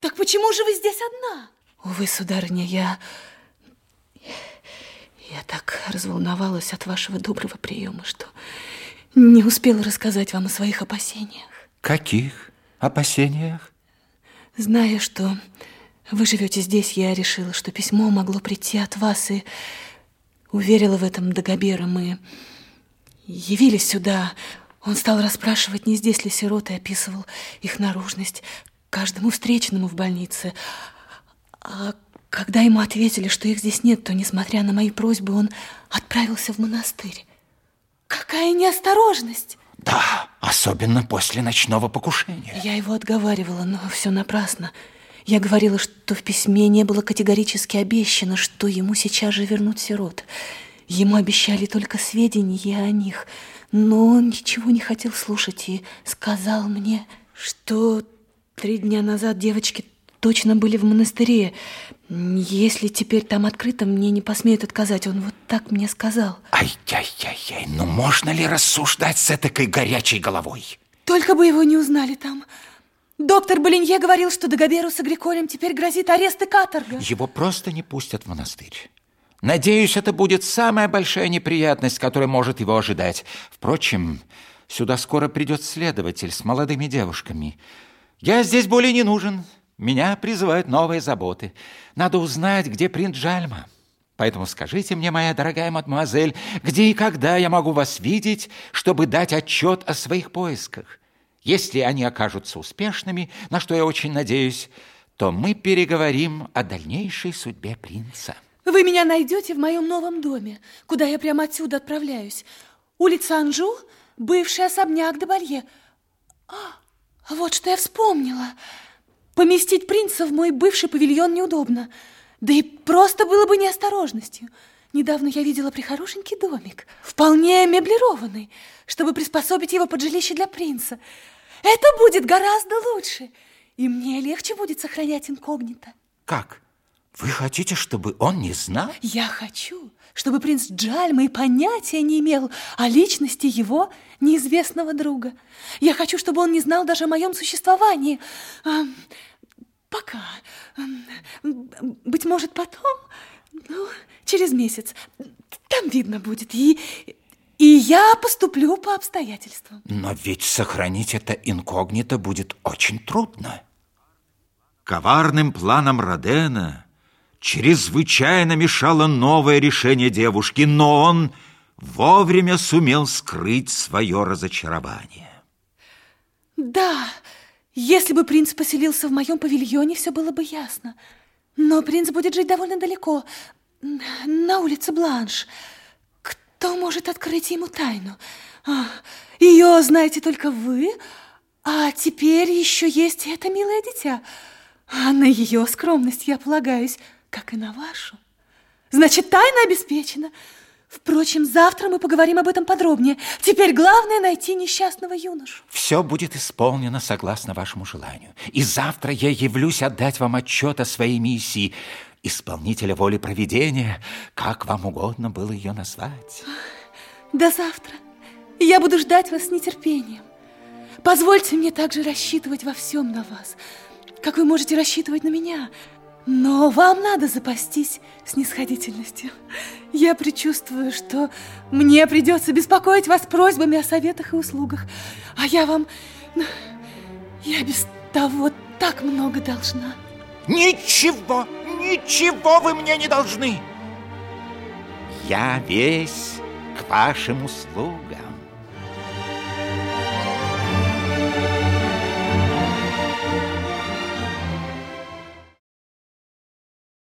Так почему же вы здесь одна? Увы, сударыня, я... Я так разволновалась от вашего доброго приема, что не успела рассказать вам о своих опасениях. Каких опасениях? Зная, что вы живете здесь, я решила, что письмо могло прийти от вас, и уверила в этом Дагобера. Мы явились сюда. Он стал расспрашивать, не здесь ли сироты, описывал их наружность каждому встречному в больнице. А когда ему ответили, что их здесь нет, то, несмотря на мои просьбы, он отправился в монастырь. Какая неосторожность! Да, особенно после ночного покушения. Я его отговаривала, но все напрасно. Я говорила, что в письме не было категорически обещано, что ему сейчас же вернут сирот. Ему обещали только сведения о них, но он ничего не хотел слушать и сказал мне, что три дня назад девочки точно были в монастыре. Если теперь там открыто, мне не посмеют отказать. Он вот так мне сказал. Ай-яй-яй-яй, ну можно ли рассуждать с этой горячей головой? Только бы его не узнали там. Доктор Болинье говорил, что Дагоберу с Агриколем теперь грозит арест и каторга. Его просто не пустят в монастырь. Надеюсь, это будет самая большая неприятность, которая может его ожидать. Впрочем, сюда скоро придет следователь с молодыми девушками. Я здесь более не нужен. Меня призывают новые заботы. Надо узнать, где принц Жальма. Поэтому скажите мне, моя дорогая мадемуазель, где и когда я могу вас видеть, чтобы дать отчет о своих поисках. Если они окажутся успешными, на что я очень надеюсь, то мы переговорим о дальнейшей судьбе принца. Вы меня найдете в моем новом доме, куда я прямо отсюда отправляюсь. Улица Анжу, бывший особняк де Балье. А, вот что я вспомнила. Поместить принца в мой бывший павильон неудобно. Да и просто было бы неосторожностью. Недавно я видела прихорошенький домик, вполне меблированный, чтобы приспособить его под жилище для принца. Это будет гораздо лучше, и мне легче будет сохранять инкогнито. Как? Вы хотите, чтобы он не знал? Я хочу, чтобы принц Джальма и понятия не имел о личности его неизвестного друга. Я хочу, чтобы он не знал даже о моем существовании. Пока. Быть может, потом, ну, через месяц. Там видно будет. И, и я поступлю по обстоятельствам. Но ведь сохранить это инкогнито будет очень трудно. Коварным планом Родена чрезвычайно мешало новое решение девушки, но он вовремя сумел скрыть свое разочарование. Да, если бы принц поселился в моем павильоне, все было бы ясно. Но принц будет жить довольно далеко, на улице Бланш. Кто может открыть ему тайну? А, ее знаете только вы, а теперь еще есть это милое дитя. А на ее скромность я полагаюсь, как и на вашу. Значит, тайна обеспечена. Впрочем, завтра мы поговорим об этом подробнее. Теперь главное найти несчастного юношу. Все будет исполнено согласно вашему желанию. И завтра я явлюсь отдать вам отчет о своей миссии. Исполнителя воли проведения, как вам угодно было ее назвать. До завтра. Я буду ждать вас с нетерпением. Позвольте мне также рассчитывать во всем на вас, как вы можете рассчитывать на меня – но вам надо запастись снисходительностью. Я предчувствую, что мне придется беспокоить вас просьбами о советах и услугах. А я вам... Я без того так много должна. Ничего, ничего вы мне не должны. Я весь к вашим услугам.